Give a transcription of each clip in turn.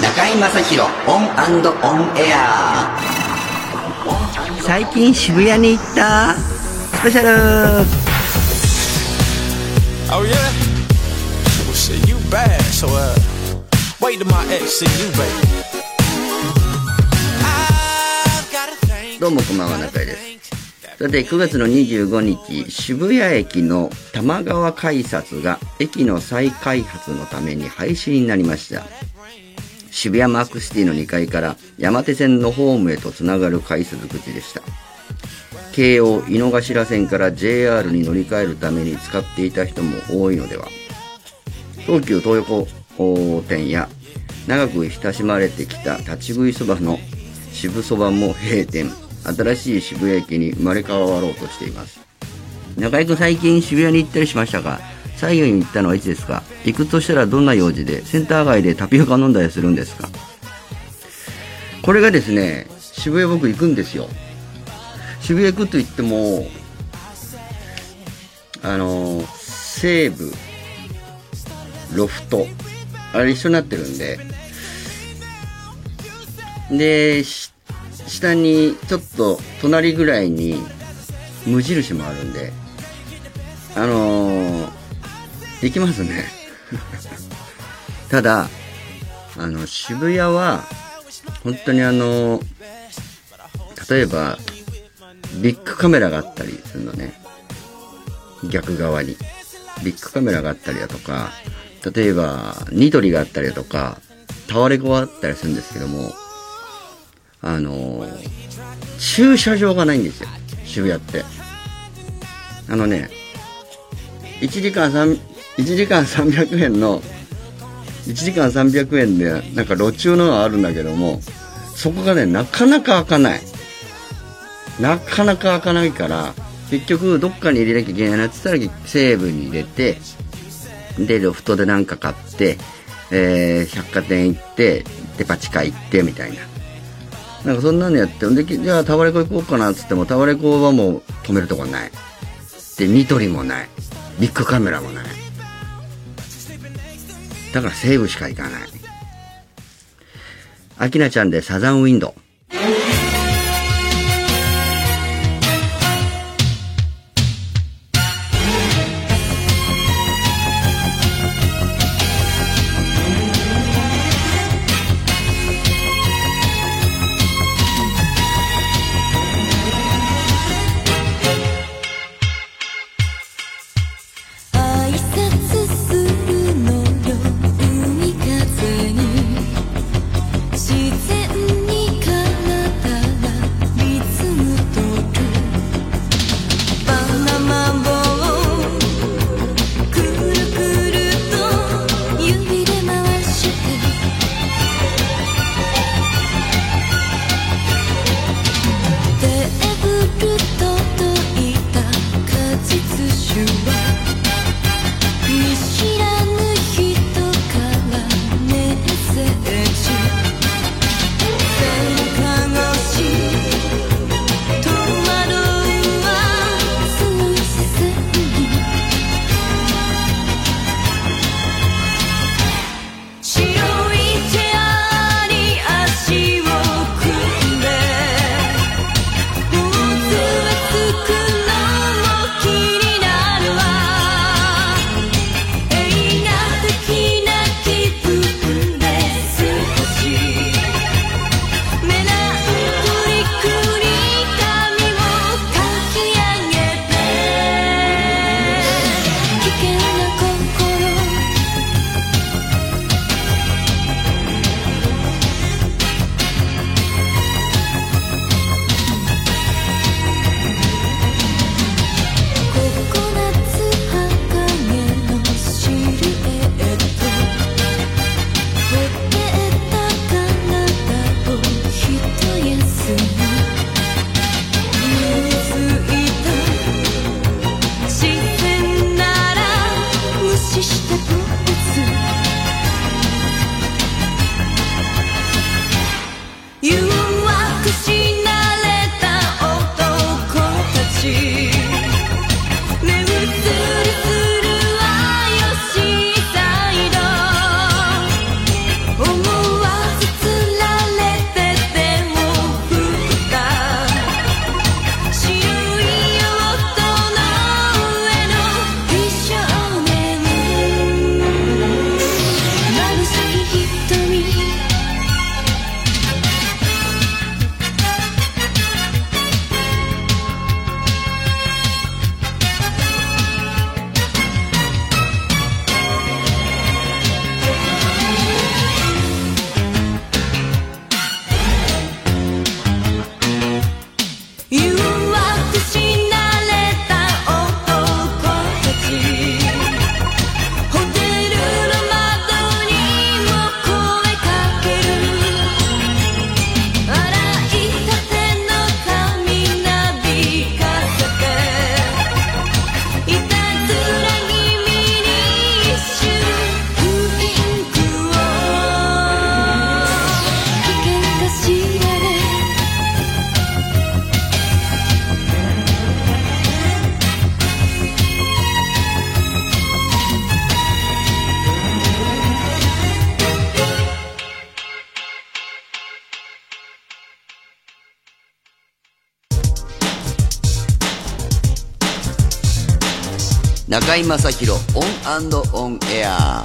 中井正広オンオンエア最近渋谷に行ったスペシャル Oh yeah? Well shit, you bad, so uh wait till my ex see you, baby. どうもこんばんは中井ですさて9月の25日渋谷駅の玉川改札が駅の再開発のために廃止になりました。渋谷マークシティの2階から山手線のホームへとつながる改札口でした。京王井の頭線から JR に乗り換えるために使っていた人も多いのでは。東急東横店や長く親しまれてきた立ち食いそばの渋そばも閉店。新しい渋谷駅に生まれ変わろうとしています。中居君最近渋谷に行ったりしましたか？最後に行ったのはいつですか？行くとしたらどんな用事で？センター街でタピオカ飲んだりするんですか？これがですね渋谷僕行くんですよ。渋谷行くと言ってもあの西武ロフトあれ一緒になってるんで。で下にちょっと隣ぐらいに無印もあるんであのー、できますね。ただあの渋谷は本当にあの例えばビッグカメラがあったりするのね。逆側に。ビッグカメラがあったりだとか例えばニトリがあったりだとかタワレコがあったりするんですけどもあの駐車場がないんですよ。渋谷って。あのね1時間3 1時間300円の1時間300円でなんか路中のがあるんだけどもそこがねなかなか開かない。なかなか開かないから結局どっかに入れなきゃいけないなって言ったら西武に入れてでロフトでなんか買って、えー、百貨店行ってデパ地下行ってみたいな。なんかそんなのやってでじゃあタワレコ行こうかなっつってもタワレコはもう止めるとこない。でニトリもない。ビッグカメラもない。だから西武しか行かない。アキナちゃんでサザンウィンド。井正広 ON AND ON AIR。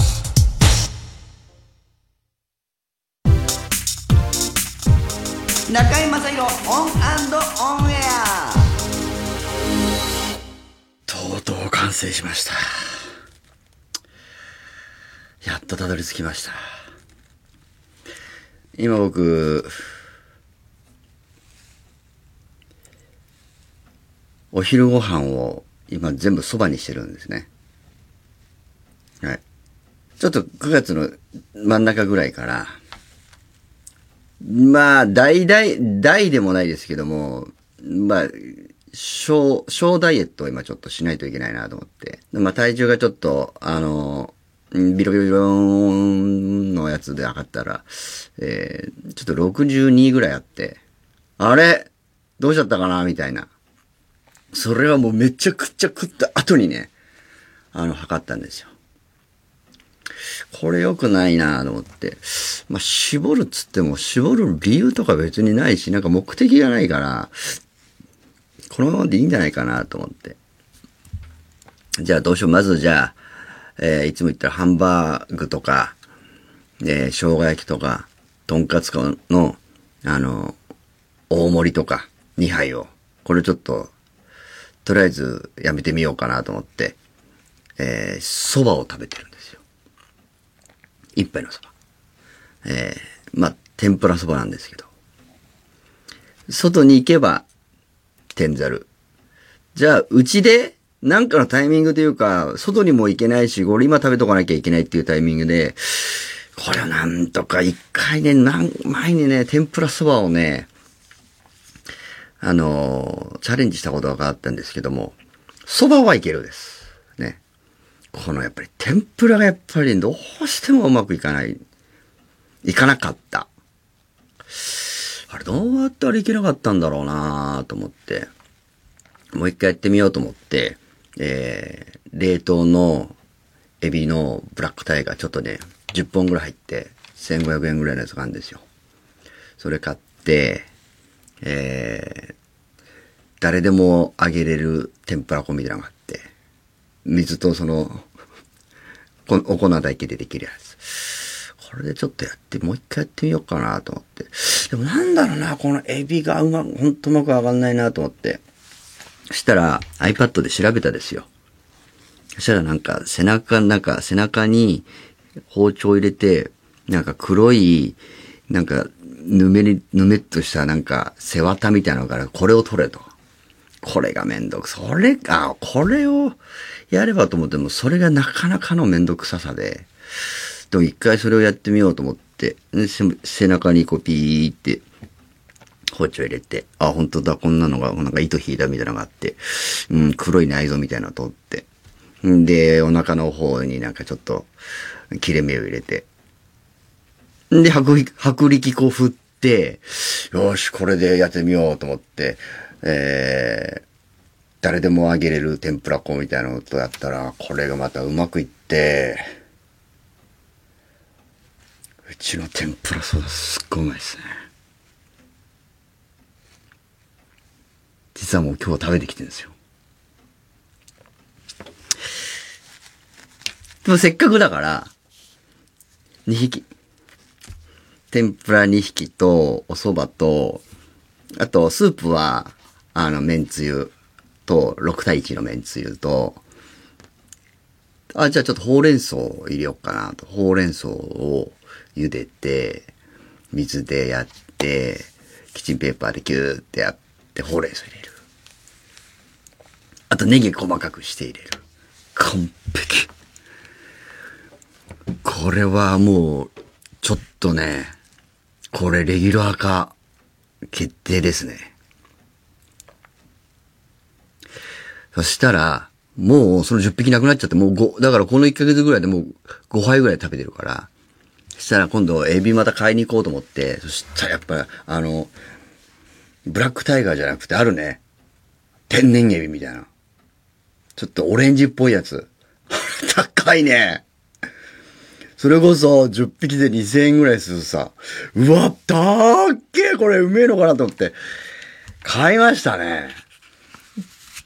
中居正広 ON AND ON AIR。とうとう完成しました。やっとたどり着きました。今僕お昼ご飯を今全部そばにしてるんですね。はい。ちょっと9月の真ん中ぐらいから、まあ、大大、大でもないですけども、まあ、小、小ダイエットを今ちょっとしないといけないなと思って。まあ体重がちょっと、あの、ビロビロのやつで測ったら、えー、ちょっと62ぐらいあって、あれ？どうしちゃったかな？みたいな。それはもうめちゃくちゃ食った後にね、あの、測ったんですよ。これ良くないなと思って。まあ、絞るっつっても、絞る理由とか別にないし、なんか目的がないから、このままでいいんじゃないかなと思って。じゃあどうしよう。まずじゃあ、えーいつも言ったらハンバーグとか、えー生姜焼きとか、とんかつの、あの、大盛りとか、2杯を、これちょっと、とりあえずやめてみようかなと思って、えー、蕎麦を食べてるんですよ。一杯の蕎麦。えー、まあ、天ぷら蕎麦なんですけど。外に行けば、天ざる。じゃあ、うちで、なんかのタイミングというか、外にも行けないし、これ今食べとかなきゃいけないっていうタイミングで、これはなんとか一回ね、なん、前にね、天ぷら蕎麦をね、あのチャレンジしたことがあったんですけども、蕎麦はいけるです。ね。このやっぱり天ぷらがやっぱりどうしてもうまくいかない。いかなかった。あれどうやったらいけなかったんだろうなと思って、もう一回やってみようと思って、えー、冷凍のエビのブラックタイガーちょっとね、10本ぐらい入って、1500円ぐらいのやつがあるんですよ。それ買って、えー、誰でもあげれる天ぷら粉みたいなのがあって、水とその、お粉だけでできるやつ。これでちょっとやって、もう一回やってみようかなと思って。でもなんだろうな、このエビがうま、ほんとうまく上がんないなと思って。そしたら iPad で調べたですよ。そしたらなんか背中、なんか背中に包丁入れて、なんか黒い、なんかぬめり、ぬめっとしたなんか背わたみたいなのからこれを取れと。これがめんどくさ。それが、これをやればと思っても、それがなかなかのめんどくささで、でも一回それをやってみようと思って、背中にこうピーって包丁入れて、あ、本当だ、こんなのが、なんか糸引いたみたいなのがあって、うん、黒い内臓みたいなの取って、んで、お腹の方になんかちょっと切れ目を入れて、んで、薄力、薄力粉振って、よし、これでやってみようと思って、えー、誰でもあげれる天ぷら粉みたいなのとやったら、これがまたうまくいって、うちの天ぷらそばすっごいうまいですね。実はもう今日食べてきてるんですよ。でもせっかくだから、2匹。天ぷら2匹と、お蕎麦と、あと、スープは、あの、めんつゆと、6対1のめんつゆと、あ、じゃあちょっとほうれん草を入れようかなと。ほうれん草を茹でて、水でやって、キッチンペーパーでキューってやって、ほうれん草入れる。あとネギ細かくして入れる。完璧。これはもう、ちょっとね、これレギュラー化決定ですね。そしたら、もうその10匹なくなっちゃって、もう5、だからこの1ヶ月ぐらいでもう5杯ぐらい食べてるから、そしたら今度エビまた買いに行こうと思って、そしたらやっぱ、あの、ブラックタイガーじゃなくてあるね。天然エビみたいな。ちょっとオレンジっぽいやつ。高いね。それこそ10匹で2000円ぐらいするさ。うわ、たっけこれうめえのかなと思って。買いましたね。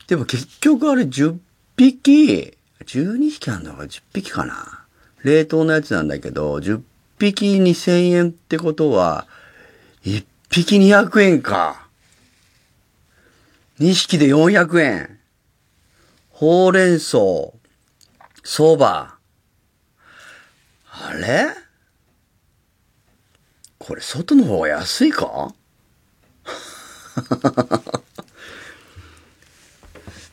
でも結局あれ10匹、12匹あんのか10匹かな。冷凍のやつなんだけど、10匹2000円ってことは、1匹200円か。2匹で400円。ほうれん草、そば。あれ？これ外の方が安いか？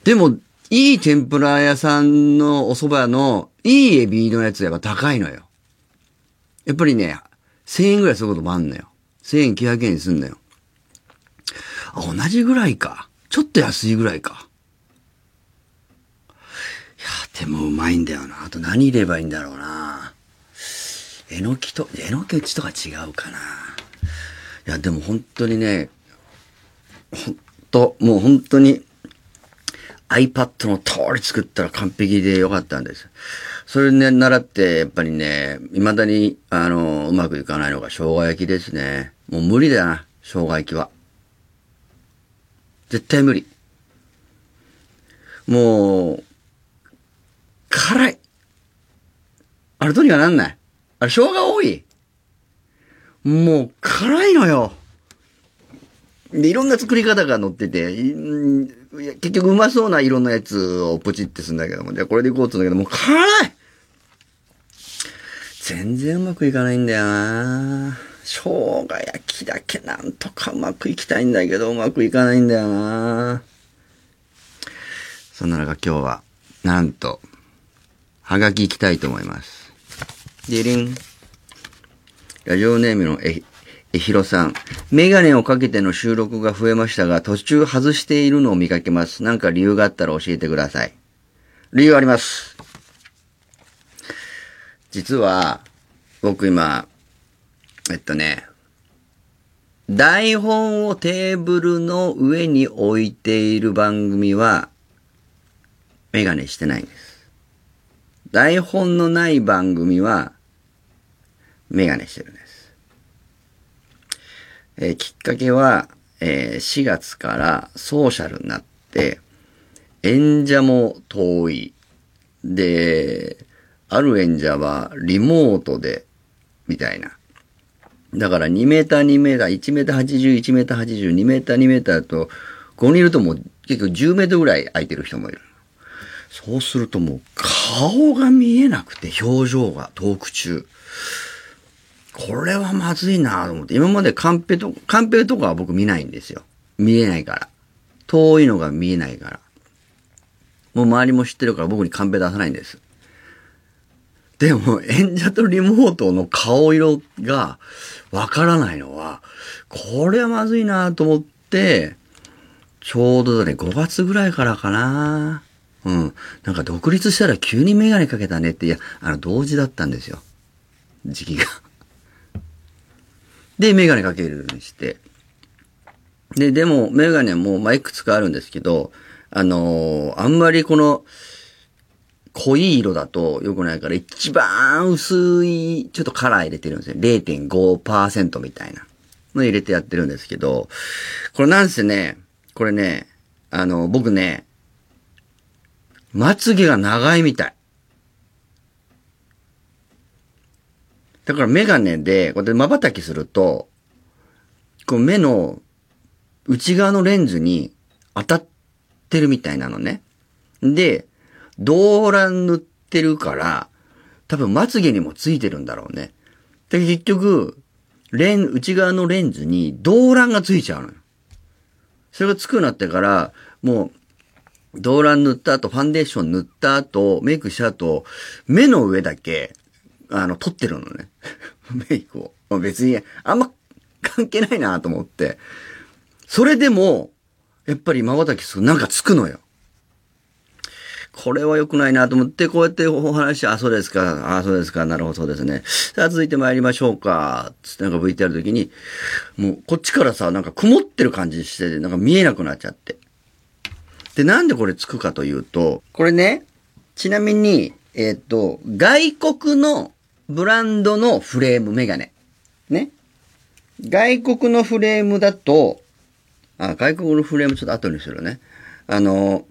でも、いい天ぷら屋さんのお蕎麦のいいエビのやつやっぱ高いのよ。やっぱりね、1000円ぐらいすることもあんのよ。1000円900円にすんのよ。あ、同じぐらいか。ちょっと安いぐらいか。いや、でもうまいんだよな。あと何入ればいいんだろうな。えのきと、えのきうちとか違うかな。いや、でも本当にね、本当もう本当に iPad の通り作ったら完璧でよかったんです。それね、習って、やっぱりね、未だに、あの、うまくいかないのが生姜焼きですね。もう無理だな、生姜焼きは。絶対無理。もう、辛い。あれどうにかなんない。あれ生姜多い。もう、辛いのよ。で、いろんな作り方が載ってて、いや結局うまそうないろんなやつをポチってすんだけども、じゃあこれでいこうって言うんだけど、も。う辛い！全然うまくいかないんだよな。生姜焼きだけなんとかうまくいきたいんだけど、うまくいかないんだよな。そんな中今日は、なんと、はがき行きたいと思います。でりん。ラジオネームのえ、えひろさん。メガネをかけての収録が増えましたが、途中外しているのを見かけます。なんか理由があったら教えてください。理由あります。実は、僕今、えっとね、台本をテーブルの上に置いている番組は、メガネしてないんです。台本のない番組は、メガネしてるんです。えーきっかけは、えー4月からソーシャルになって、演者も遠い。で、ある演者はリモートで、みたいな。だから2メーター2メーター、1メーター80、1メーター80、2メーター2メーターと、5人いるともう結構10メートルぐらい空いてる人もいる。そうするともう顔が見えなくて、表情がトーク中。これはまずいなと思って。今までカンペと、カンペとかは僕見ないんですよ。見えないから。遠いのが見えないから。もう周りも知ってるから僕にカンペ出さないんです。でも、演者とリモートの顔色がわからないのは、これはまずいなと思って、ちょうどだね、5月ぐらいからかな。うん。なんか独立したら急にメガネかけたねって、いや、あの、同時だったんですよ。時期が。で、メガネかけるようにして。で、でも、メガネも、ま、いくつかあるんですけど、あのーあんまりこの、濃い色だと良くないから、一番薄い、ちょっとカラー入れてるんですよ。0.5%みたいなの入れてやってるんですけど、これなんせね、これね、あの、僕ね、まつげが長いみたい。だからメガネで、こうやって瞬きすると、こう目の内側のレンズに当たってるみたいなのね。で、動乱塗ってるから、多分まつげにもついてるんだろうね。で、結局、レン、内側のレンズに動乱がついちゃうのよ。それがつくなってから、もう、動乱塗った後、ファンデーション塗った後、メイクした後、目の上だけ、あの、撮ってるのね。メイクを。別に、あんま関係ないなと思って。それでも、やっぱり瞬きするなんかつくのよ。これは良くないなと思って、こうやってお話、あ、そうですか、あ、そうですか、なるほど、そうですね。さあ、続いて参りましょうか。つってなんか VTR の時に、もう、こっちからさ、なんか曇ってる感じして、なんか見えなくなっちゃって。で、なんでこれつくかというと、これね、ちなみに、えーっと、外国のブランドのフレームメガネ。ね。外国のフレームだと、あ、外国のフレームちょっと後にするね。あの、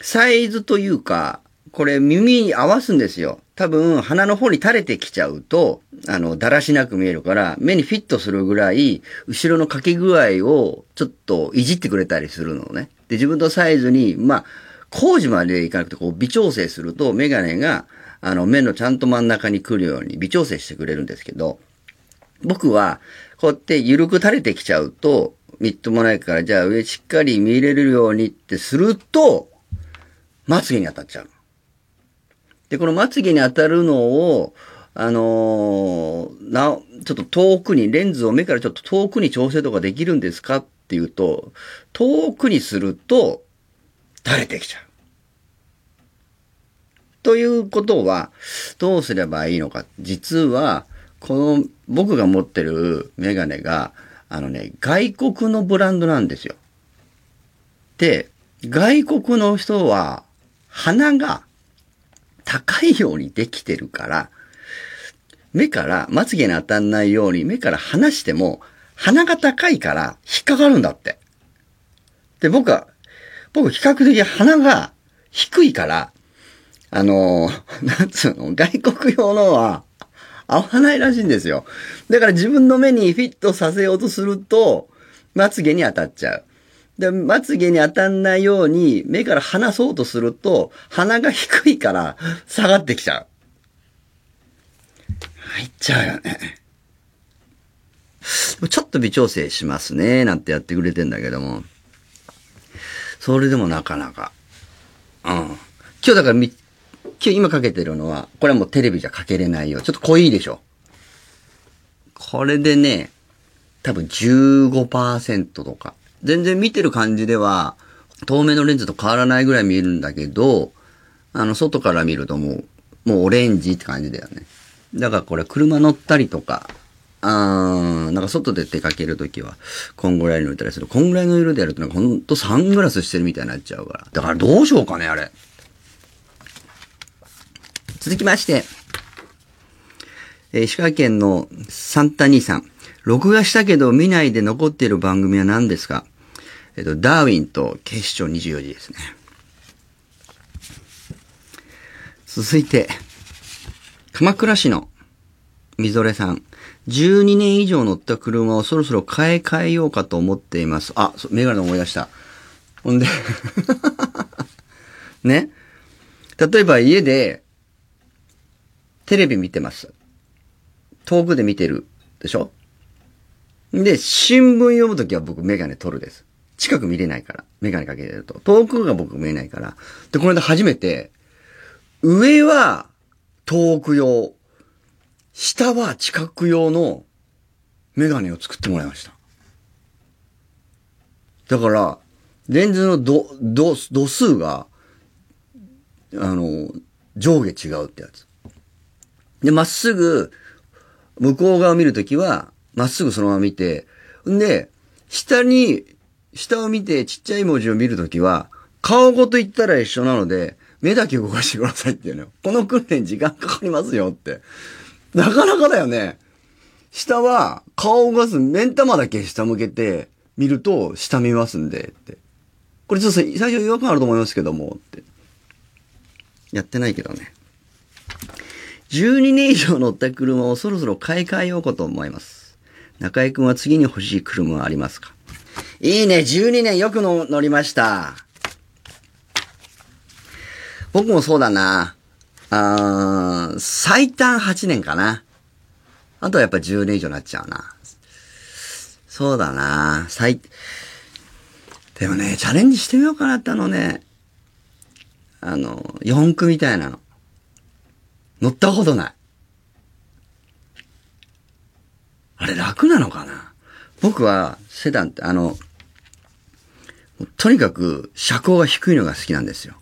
サイズというか、これ耳に合わすんですよ。多分、鼻の方に垂れてきちゃうと、あの、だらしなく見えるから、目にフィットするぐらい、後ろの掛け具合をちょっといじってくれたりするのね。で、自分のサイズに、まあ、工事までいかなくて、こう、微調整すると、メガネが、あの、目のちゃんと真ん中に来るように微調整してくれるんですけど、僕は、こうやって緩く垂れてきちゃうと、みっともないから、じゃあ上しっかり見れるようにってすると、まつげに当たっちゃう。で、このまつげに当たるのを、あのーな、ちょっと遠くに、レンズを目からちょっと遠くに調整とかできるんですかっていうと、遠くにすると、垂れてきちゃう。ということは、どうすればいいのか。実は、この僕が持ってるメガネが、あのね、外国のブランドなんですよ。で、外国の人は、鼻が高いようにできてるから、目から、まつげに当たんないように目から離しても、鼻が高いから引っかかるんだって。で、僕は、僕比較的鼻が低いから、あの、なんつうの、外国用のは合わないらしいんですよ。だから自分の目にフィットさせようとすると、まつげに当たっちゃう。で、まつげに当たんないように目から離そうとすると、鼻が低いから下がってきちゃう。入っちゃうよね。ちょっと微調整しますね、なんてやってくれてんだけども。それでもなかなか。うん。今日だから、今日今かけてるのは、これはもうテレビじゃかけれないよ。ちょっと濃いでしょ。これでね、多分15%とか。全然見てる感じでは、透明のレンズと変わらないぐらい見えるんだけど、あの、外から見るともう、もうオレンジって感じだよね。だからこれ車乗ったりとか、あーなんか外で出かけるときは、こんぐらいの色たりする。こんぐらいの色でやるとなんかほんとサングラスしてるみたいになっちゃうから。だからどうしようかね、あれ。続きまして、えー石川県のサンタ兄さん。録画したけど見ないで残っている番組は何ですか？えっ、と、ダーウィンと警視庁24時ですね。続いて、鎌倉市のみぞれさん。12年以上乗った車をそろそろ買い替えようかと思っています。あ、メガネ思い出した。ほんで、ね？例えば家で、テレビ見てます。遠くで見てるでしょ？で、新聞読むときは僕メガネ取るです。近く見れないから。メガネかけてると。遠くが僕見えないから。で、この間初めて、上は遠く用、下は近く用のメガネを作ってもらいました。だから、レンズの度、度、度数が、あの、上下違うってやつ。で、まっすぐ、向こう側を見るときは、まっすぐそのまま見て、んで、下に、下を見てちっちゃい文字を見るときは、顔ごと言ったら一緒なので、目だけ動かしてくださいっていうのよ。この訓練時間かかりますよって。なかなかだよね。下は顔を動かす、目ん玉だけ下向けて見ると下見ますんでって。これちょっと最初違和感あると思いますけどもって。やってないけどね。12年以上乗った車をそろそろ買い替えようかと思います。中井くんは次に欲しい車はありますか？いいね、12年よくの乗りました。僕もそうだな。あー最短8年かな。あとはやっぱ10年以上になっちゃうな。そうだな。最、でもね、チャレンジしてみようかなってあのね、あの、四駆みたいなの。乗ったことない。あれ楽なのかな？僕はセダンってあの、とにかく車高が低いのが好きなんですよ。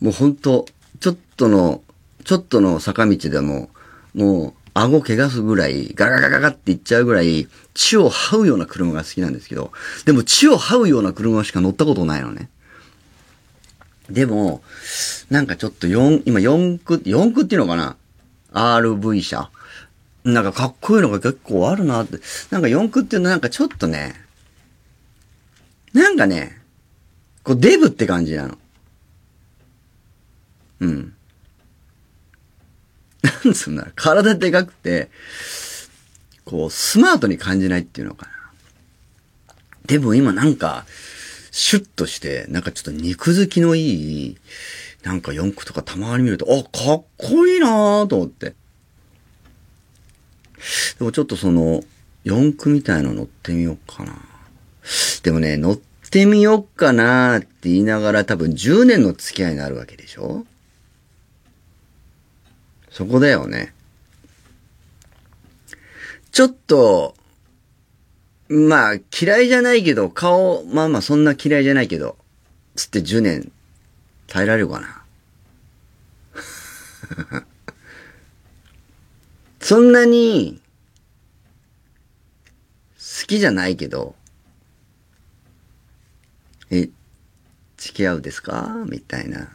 もうほんと、ちょっとの、ちょっとの坂道でも、もう顎怪我すぐらい、ガガガガガっていっちゃうぐらい、血を這うような車が好きなんですけど、でも血を這うような車しか乗ったことないのね。でも、なんかちょっと四今四駆、四駆っていうのかな ?RV 車。なんかかっこいいのが結構あるなって。なんか四駆っていうのはなんかちょっとね、なんかね、こうデブって感じなの。うん。なんつうんだろう体でかくて、こう、スマートに感じないっていうのかな。でも今なんか、シュッとして、なんかちょっと肉付きのいい、なんか四駆とかたまに見ると、あ、かっこいいなぁと思って。でもちょっとその、四駆みたいの乗ってみようかな。でもね、乗ってみようかなって言いながら多分10年の付き合いになるわけでしょ？そこだよね。ちょっと、まあ嫌いじゃないけど、顔、まあまあそんな嫌いじゃないけど、つって10年耐えられるかな。そんなに、好きじゃないけど、え、付き合うですか？みたいな。っ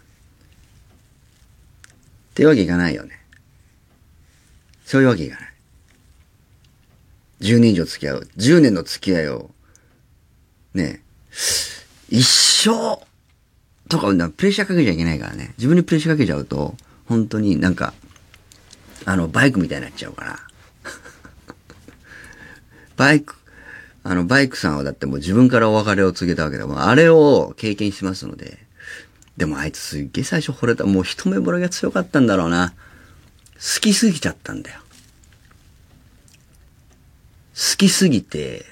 ていうわけいかないよね。そういうわけいかない。10年以上付き合う。10年の付き合いを、ね一生とか、なプレッシャーかけちゃいけないからね。自分にプレッシャーかけちゃうと、本当になんか、あの、バイクみたいになっちゃうから。バイク、あの、バイクさんはだってもう自分からお別れを告げたわけだもん。あれを経験しますので。でもあいつすっげえ最初惚れた。もう一目惚れが強かったんだろうな。好きすぎちゃったんだよ。好きすぎて、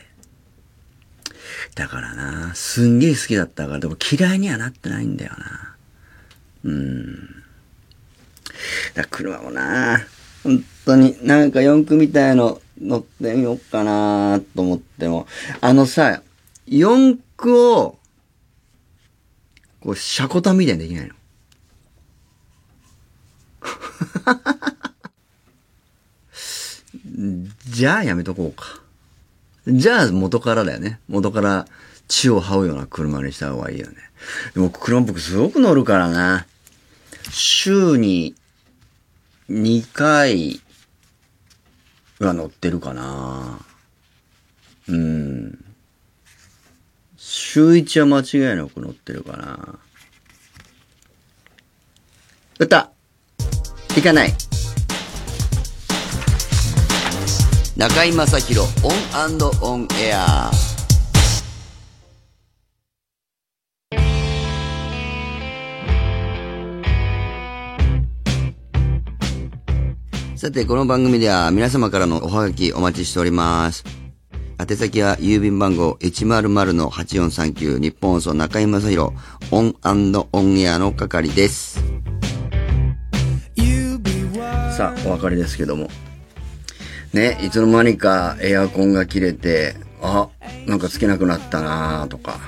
だからな、すんげえ好きだったから、でも嫌いにはなってないんだよな。うん。だ車もな、本当になんか四駆みたいの乗ってみようかなと思っても、あのさ、四駆を、こう、車庫タみたいにできないの。じゃあやめとこうか。じゃあ元からだよね。元から血を這うような車にした方がいいよね。でも車僕すごく乗るからな。週に2回は乗ってるかな。うん。週1は間違いなく乗ってるかな。歌行かない。中居正広オンオンエアさて、この番組では皆様からのおはがきお待ちしております。宛先は郵便番号100-8439ニッポン放送中居正広オンオンエアの係です。さあ、お別れですけども。ね、いつの間にかエアコンが切れて、あ、なんかつけなくなったなとか、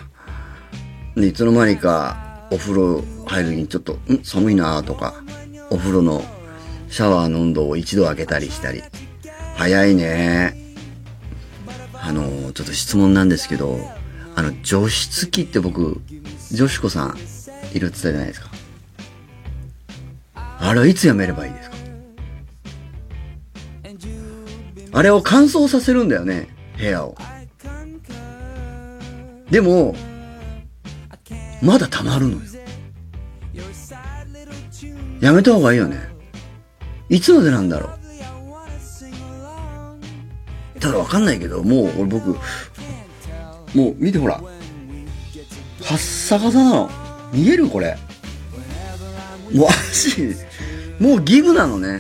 でいつの間にかお風呂入るにちょっと、ん寒いなとか、お風呂のシャワーの温度を一度開けたりしたり。早いね。あの、ちょっと質問なんですけど、あの、除湿機って僕、女子子さんいるって言ったじゃないですか。あれはいつやめればいいですか？あれを乾燥させるんだよね、部屋を。でも、まだ溜まるのよ。やめた方がいいよね。いつまでなんだろう。ただわかんないけど、もう俺僕、もう見てほら。カッサカサなの。見える？これ。もう足、もうギブなのね。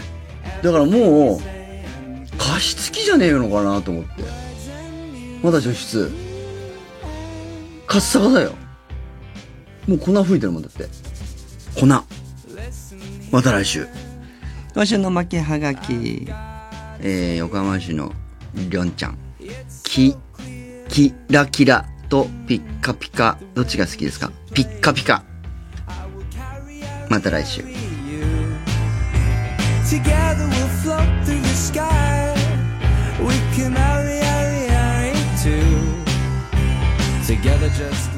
だからもう、加湿器じゃねえのかなと思って。まだ除湿。カッサカサよ。もう粉吹いてるもんだって。粉。また来週。今週の負けはがき。えー、横浜市のりょんちゃん。き、キラキラとピッカピカ。どっちが好きですか？ピッカピカ。また来週。Together we'll float through the sky. Can marry, marry, marry too. Together just.